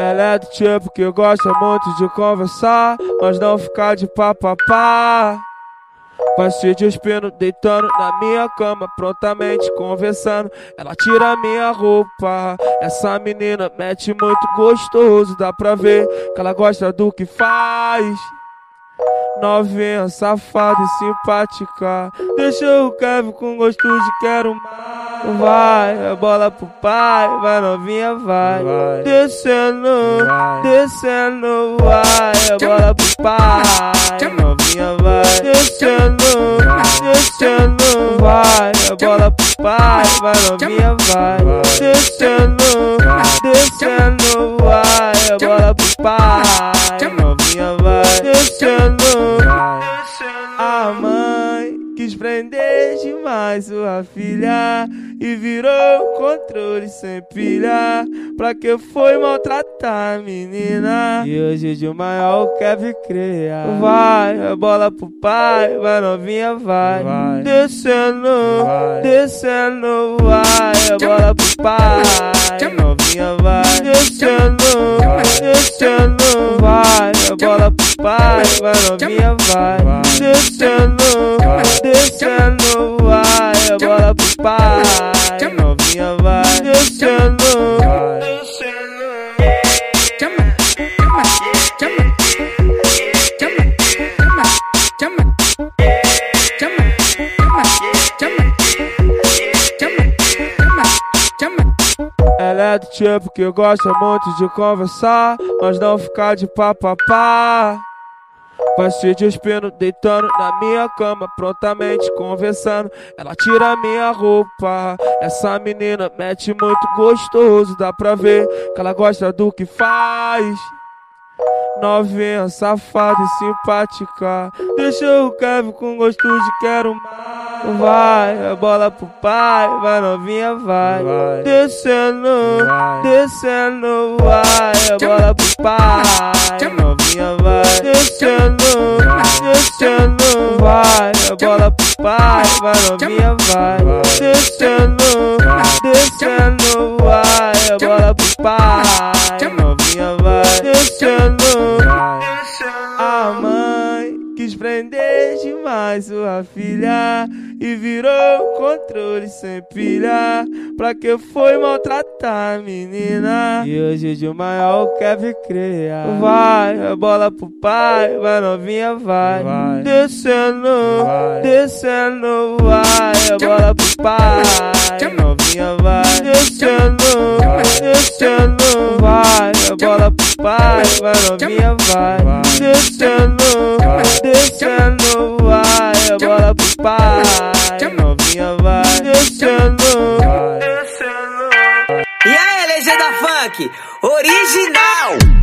Ela é do tipo que gosta muito de conversar, mas não ficar de papapá. Vai se despindo, deitando na minha cama, prontamente conversando. Ela tira minha roupa. Essa menina mete muito gostoso, dá pra ver que ela gosta do que faz. Novinha, safada e simpática. Deixa o Kevin com gosto de quero mais. Vai, a bola pro pai, vai novinha, vai. vai. Descendo, vai. descendo, vai. A bola pro pai, novinha, vai. Descendo, descendo, vai. A bola pro pai, vai novinha, vai. Descendo, descendo, vai. A bola pro pai, novinha, vai. Descendo, a mãe quis prender demais sua filha e virou controle sem pilha. Pra que foi maltratar a menina? E hoje de maior quer criar. Vai, a bola pro pai, vai novinha, vai. vai. Descendo, vai. descendo, vai. A bola pro pai, novinha, vai. Descendo, descendo, vai. A bola pro pai, vai novinha, vai. Descendo, descendo, pai novinha vai descendo. Ela é do tipo que gosta muito de conversar, mas não ficar de papapá. Vai se despindo, deitando na minha cama, prontamente conversando. Ela tira minha roupa. Essa menina mete muito gostoso, dá pra ver que ela gosta do que faz. Novinha, safada e simpática. Deixa o Kevin com gosto de quero mais. Vai, a bola pro pai, vai novinha, vai. vai. Descendo, vai. descendo, vai. A bola pro pai, novinha, vai. Descendo, vai. A bola pro pai, vai novinha, vai. Descendo, descendo, vai. A bola pro pai, quis prender demais sua filha e virou controle sem pilha. Pra que foi maltratar a menina? E hoje de maior quer criar. Vai, a bola pro pai, vai novinha, vai. vai. Descendo, vai. descendo, vai. A bola pro pai, novinha, vai. A vai novinha, vai. Descendo, descendo, vai. A bola pro pai. Novinha vai. Descendo. E aí, legenda funk, original!